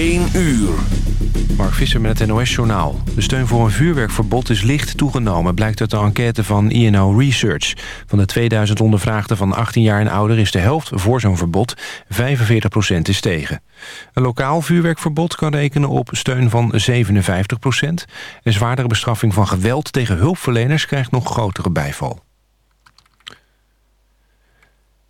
1 uur. Mark Visser met het NOS-journaal. De steun voor een vuurwerkverbod is licht toegenomen... blijkt uit de enquête van INO Research. Van de 2000 ondervraagden van 18 jaar en ouder... is de helft voor zo'n verbod, 45% is tegen. Een lokaal vuurwerkverbod kan rekenen op steun van 57% Een zwaardere bestraffing van geweld tegen hulpverleners... krijgt nog grotere bijval.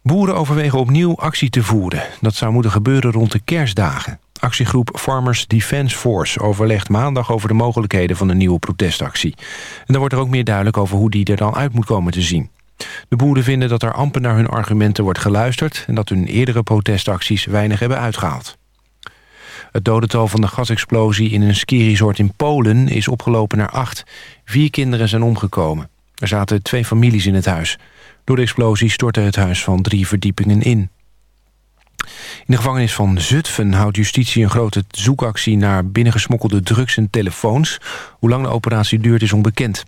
Boeren overwegen opnieuw actie te voeren. Dat zou moeten gebeuren rond de kerstdagen. Actiegroep Farmers Defence Force overlegt maandag over de mogelijkheden van een nieuwe protestactie. En dan wordt er ook meer duidelijk over hoe die er dan uit moet komen te zien. De boeren vinden dat er amper naar hun argumenten wordt geluisterd... en dat hun eerdere protestacties weinig hebben uitgehaald. Het dodental van de gasexplosie in een skiresort in Polen is opgelopen naar acht. Vier kinderen zijn omgekomen. Er zaten twee families in het huis. Door de explosie stortte het huis van drie verdiepingen in. In de gevangenis van Zutphen houdt justitie een grote zoekactie... naar binnengesmokkelde drugs en telefoons. Hoe lang de operatie duurt is onbekend.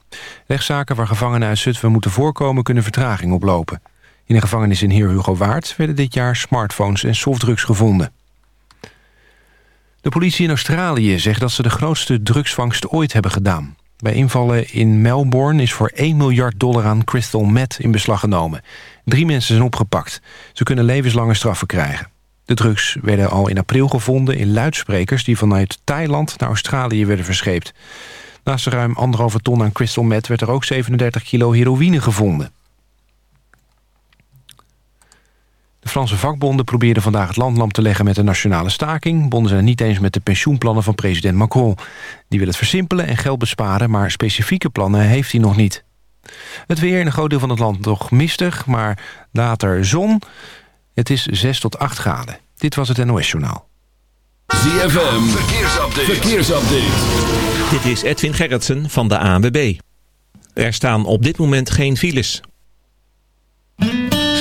Rechtszaken waar gevangenen uit Zutphen moeten voorkomen... kunnen vertraging oplopen. In de gevangenis in Heer Hugo Waard werden dit jaar smartphones en softdrugs gevonden. De politie in Australië zegt dat ze de grootste drugsvangst ooit hebben gedaan. Bij invallen in Melbourne is voor 1 miljard dollar aan crystal meth in beslag genomen. Drie mensen zijn opgepakt. Ze kunnen levenslange straffen krijgen. De drugs werden al in april gevonden in luidsprekers... die vanuit Thailand naar Australië werden verscheept. Naast de ruim anderhalve ton aan crystal meth... werd er ook 37 kilo heroïne gevonden. De Franse vakbonden probeerden vandaag het land lam te leggen met een nationale staking. Bonden zijn niet eens met de pensioenplannen van president Macron. Die wil het versimpelen en geld besparen, maar specifieke plannen heeft hij nog niet. Het weer in een groot deel van het land nog mistig, maar later zon. Het is 6 tot 8 graden. Dit was het NOS Journaal. ZFM, verkeersupdate. verkeersupdate. Dit is Edwin Gerritsen van de ANWB. Er staan op dit moment geen files.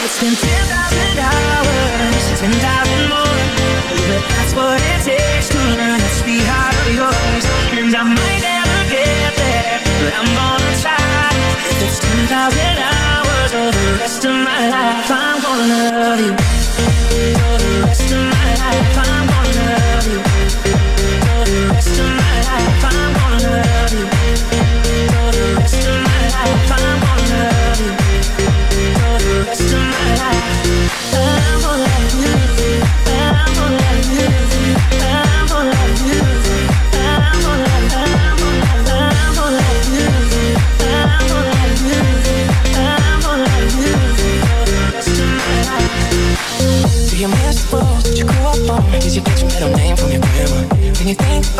10,000 hours 10,000 more. But that's what it takes to learn That's the yours. And I might never get there But I'm gonna try. If it's 10,000 hours Or the rest of my life I'm gonna love you. when you think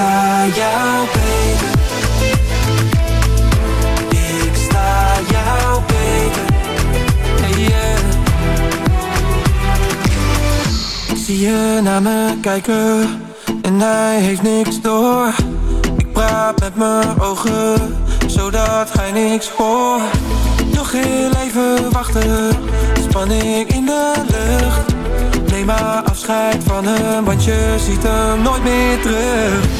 sta jou. Ik sta jouw yeah. Ik zie je naar me kijken en hij heeft niks door. Ik praat met mijn ogen zodat hij niks hoort. Nog heel even wachten, spanning in de lucht. Neem maar afscheid van hem, want je ziet hem nooit meer terug.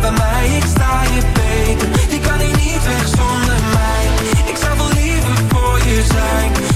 Bij mij, ik sta je beter. Je kan hier niet weg zonder mij. Ik zou wel liever voor je zijn.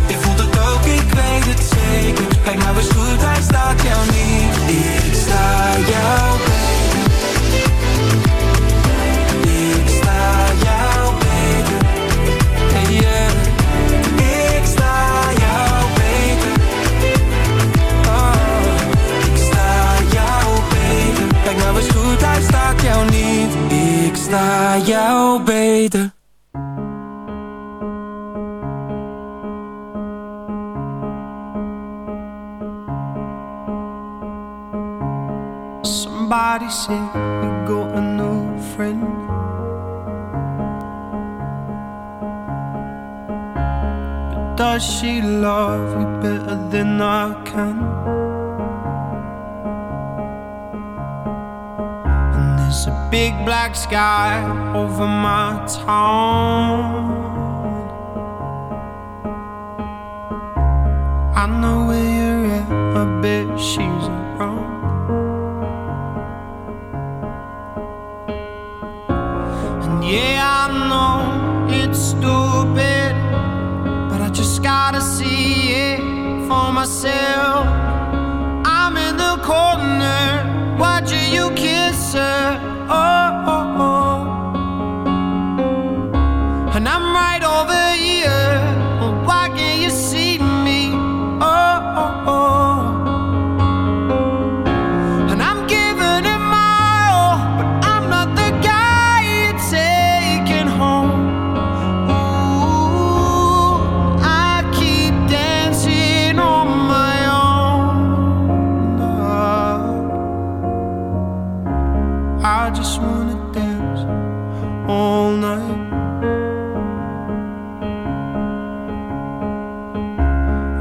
All night.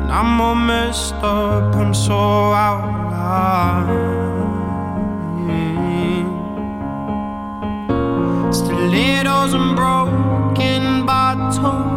And I'm all messed up, I'm so out of line. Stilettos and broken bottles.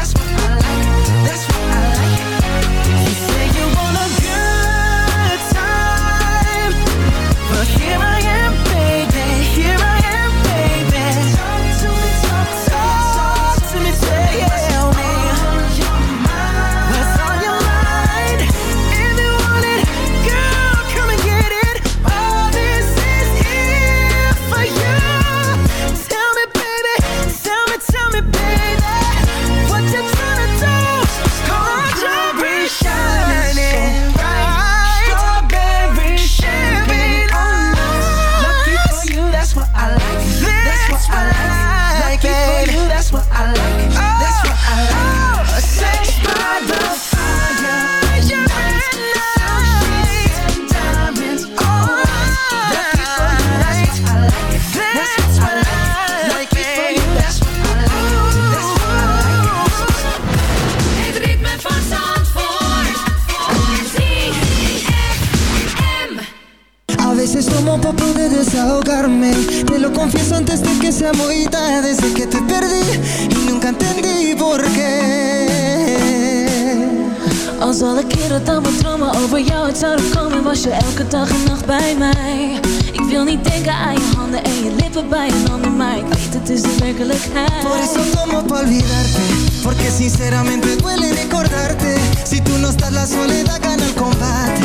elke dag en nacht bij mij. Ik wil niet denken aan je handen en je lippen bij een ander Maar ik weet het is de werkelijkheid. Por eso tomo pa olvidarte Porque sinceramente duele recordarte. Si tú no estás la soledad gana el combate.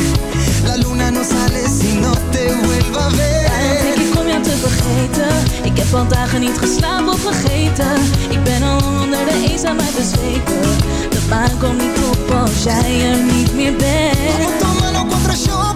La luna no sale si no te vuelva a ver. Denk ik te vergeten. Ik heb al dagen niet geslapen of vergeten. Ik ben al onder de eenzaamheid bezweken. De baan komt niet op als jij er niet meer bent. Vamos tomando contra show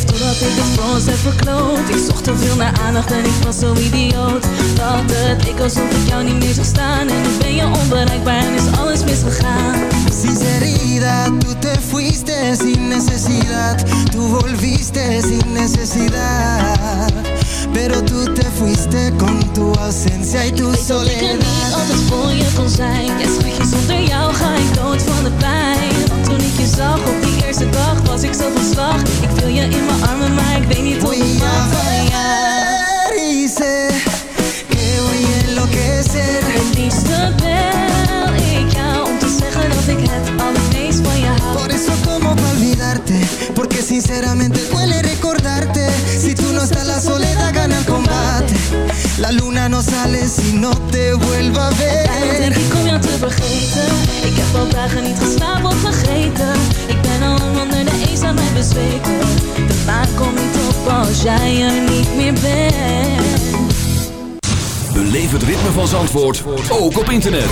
Ik geef totdat ik het voor ons heb verkloot Ik zocht te veel naar aandacht en ik was zo idioot Dat het leek alsof ik jou niet meer zag staan En nu ben je onbereikbaar en is alles misgegaan Sinceridad, tú te fuiste sin necesidad. Tú volviste sin necesidad. Pero tú te fuiste con tu ausencia y tu Ik weet dat ik er soledad. niet altijd voor je kon zijn Ja schatje, zonder jou ga ik dood van de pijn toen ik je zag. Op die eerste dag was ik zo van slag. Ik wil je in mijn armen, maar ik weet niet hoe ik maak van jou sé que voy a enloquecer. Het liefste bel ik jou om te zeggen dat ik het allermeest van je hou. Por eso como pa olvidarte Porque sinceramente duele recordarte. Si tú no estás la soledad gana el combate. La luna no sale si no te vuelva a Daarom denk ver ik om jou te vergeten. Ik heb al dagen niet geslapen of vergeten. Ik ben al lang onder de eenzaamheid bezweken. De maan komt niet op als jij er niet meer bent. Beleef het ritme van Zandvoort, ook op internet.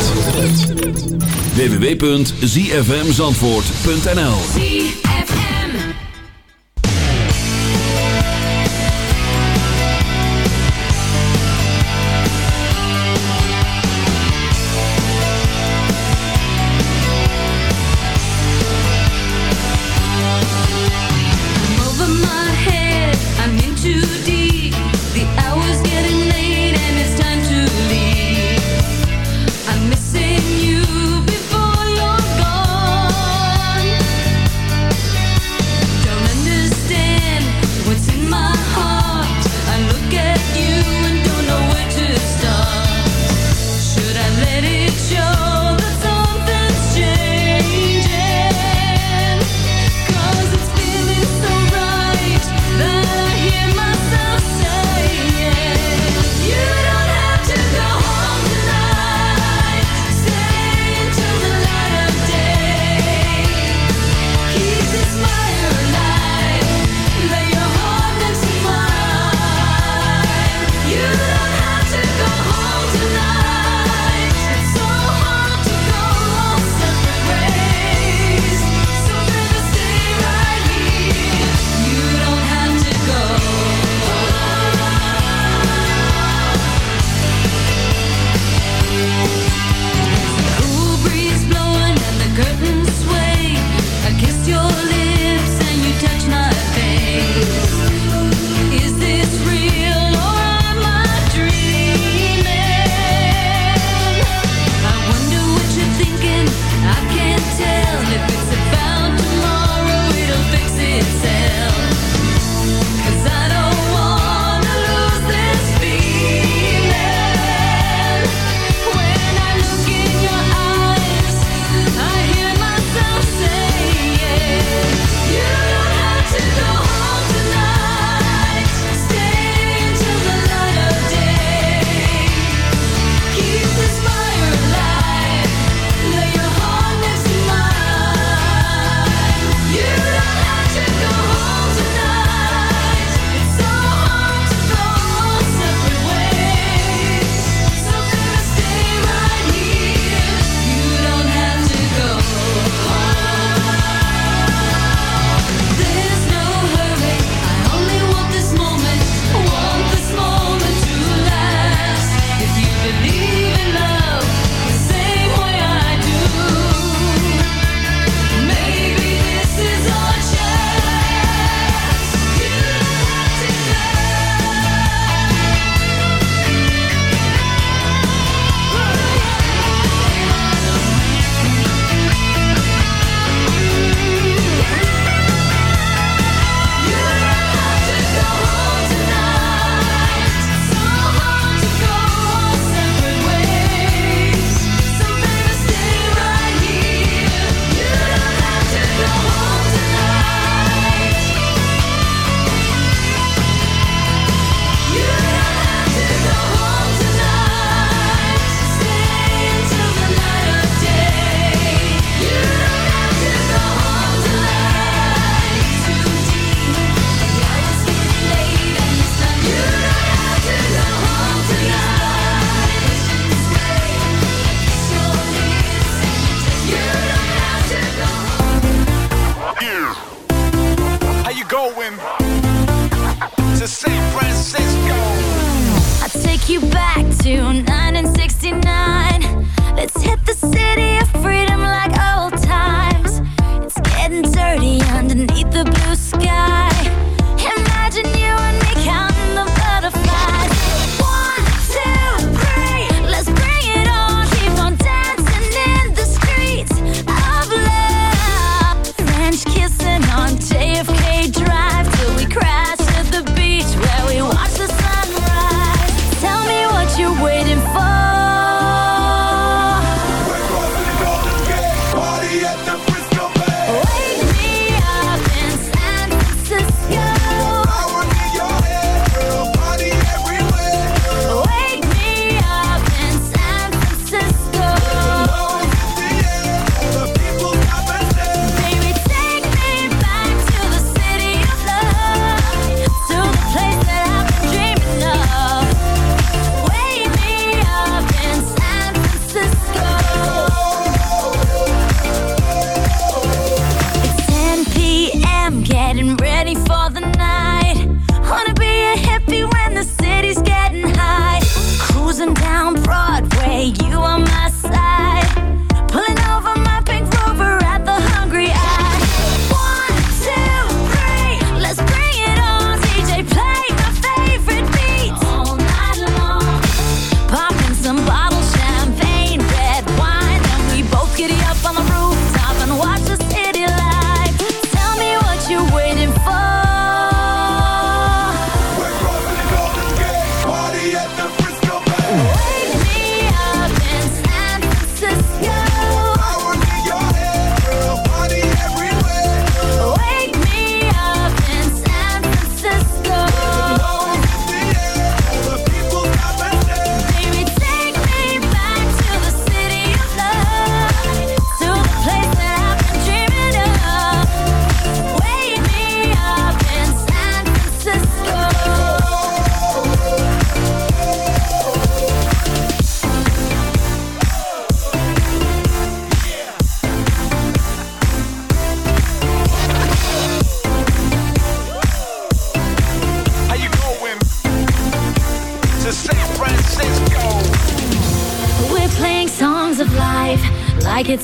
www.zfmzandvoort.nl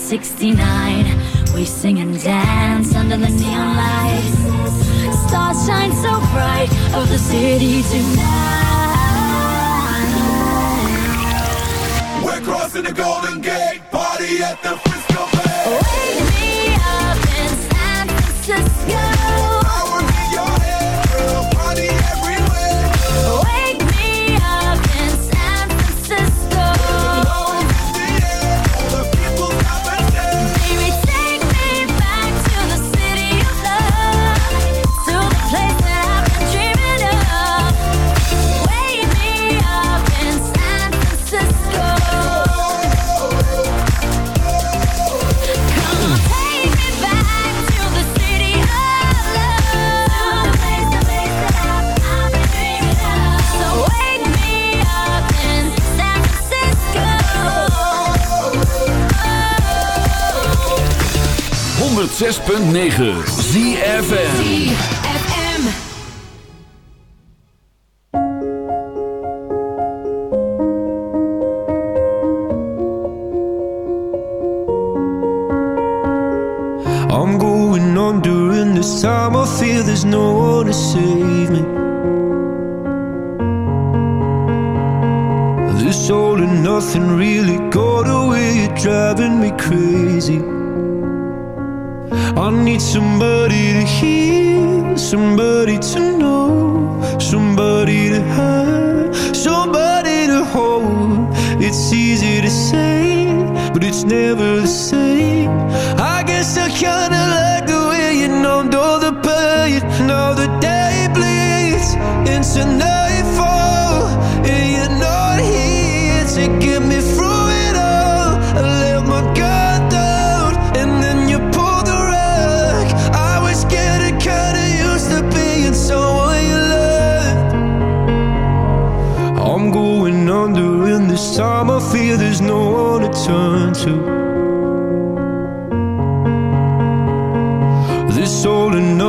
69. We sing and dance under the neon lights. Stars shine so bright over the city tonight. I'm going on during this time. I feel there's no one to save me. This all or nothing really got away. You're driving me crazy. I need somebody to hear, somebody to know, somebody to have, somebody to hold. It's easy to say, but it's never the same. I guess I kinda like the way you numbed all the pain. Now the day bleeds into night.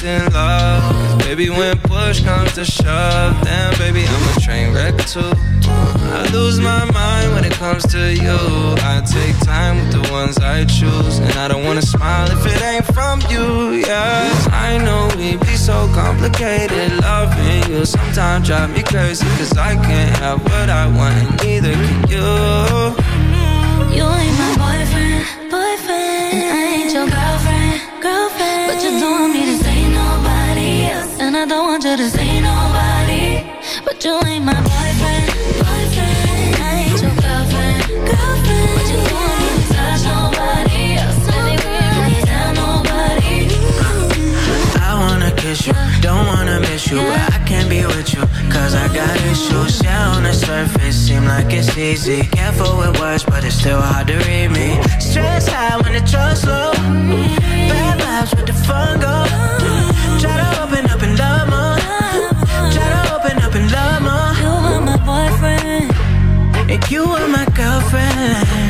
lost in love. Cause baby, when push comes to shove, damn baby, I'm a train wreck too. I lose my mind when it comes to you. I take time with the ones I choose, and I don't wanna smile if it ain't from you. Yeah, I know we be so complicated. Loving you sometimes drive me crazy, cause I can't have what I want, and neither can you. You ain't my boyfriend, boyfriend, and I ain't your girlfriend, girlfriend, but you're doing me I don't want you to say nobody, but you ain't my boyfriend. Boyfriend, ain't your girlfriend. But you don't need to touch nobody else. Anyway, nobody. I wanna kiss you, don't wanna miss you, but I can't be with you. Cause I got issues, yeah, on the surface, seem like it's easy Careful with words, but it's still hard to read me Stress high when the trust low Bad vibes with the fun go You are my girlfriend.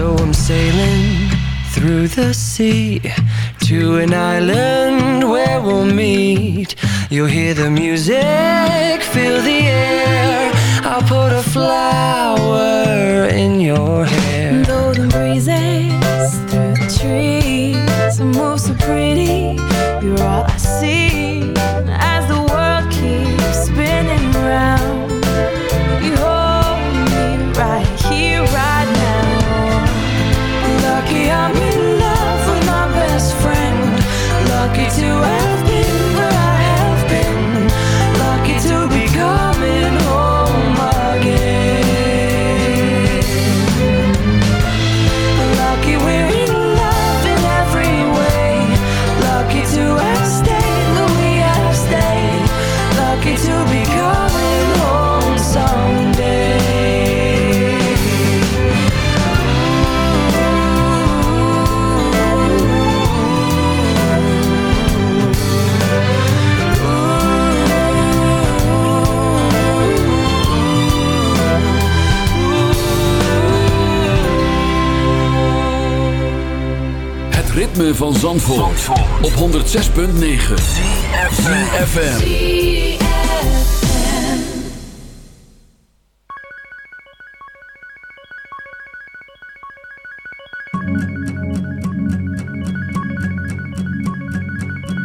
So I'm sailing through the sea to an island where we'll meet. You'll hear the music, feel the air. I'll put a flower in your hair. Though the breezes through the trees move so pretty, you're all van Zandvoort, op 106.9 CFFM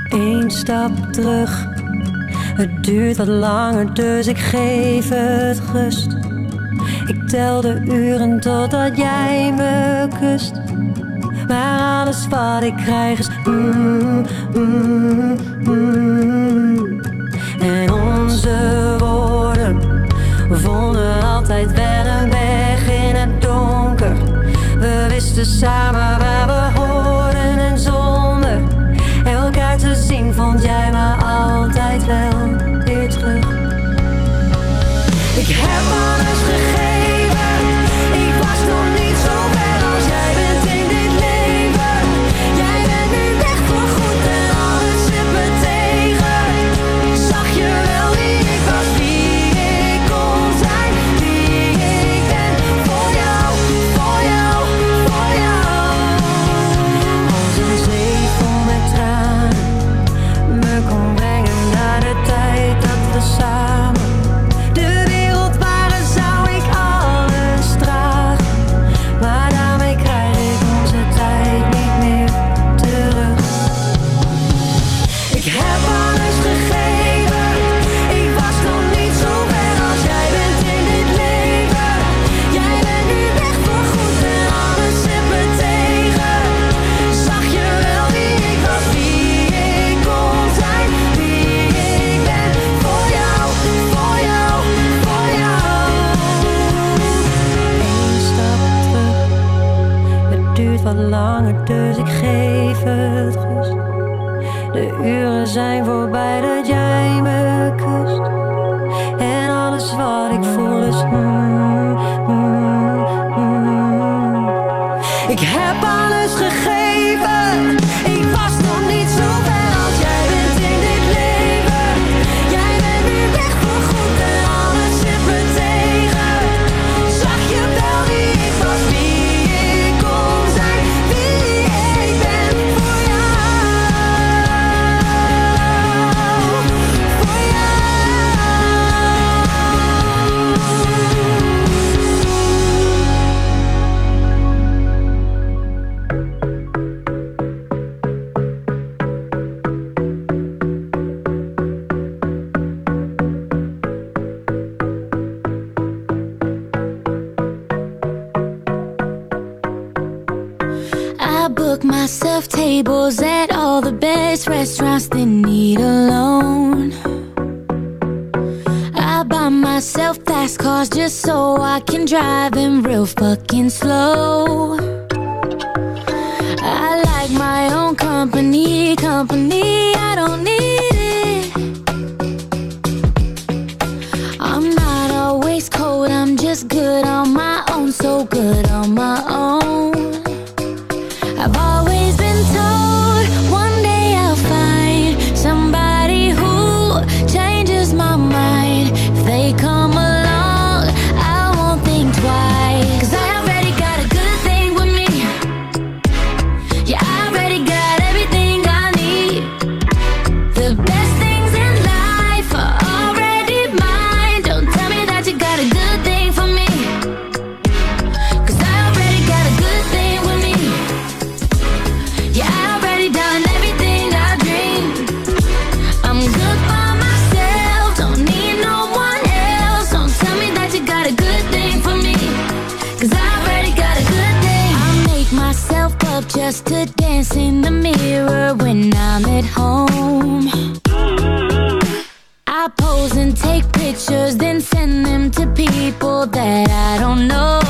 Eén stap terug. Het duurt wat langer, dus ik geef het rust. Ik tel de uren totdat jij me kust. Maar alles wat ik krijg is mm, mm, mm. En onze woorden vonden altijd wel een weg in het donker. We wisten samen room. I pose and take pictures Then send them to people that I don't know.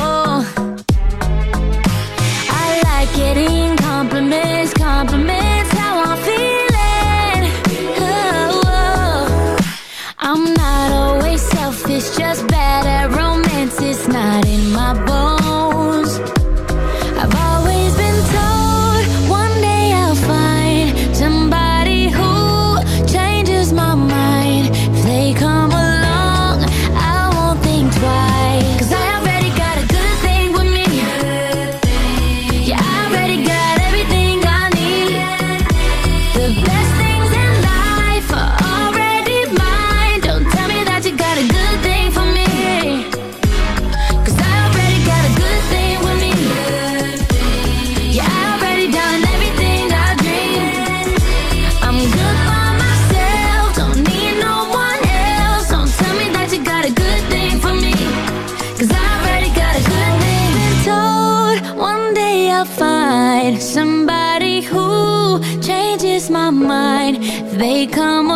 come on.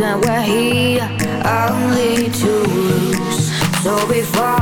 And we're here only to lose. So before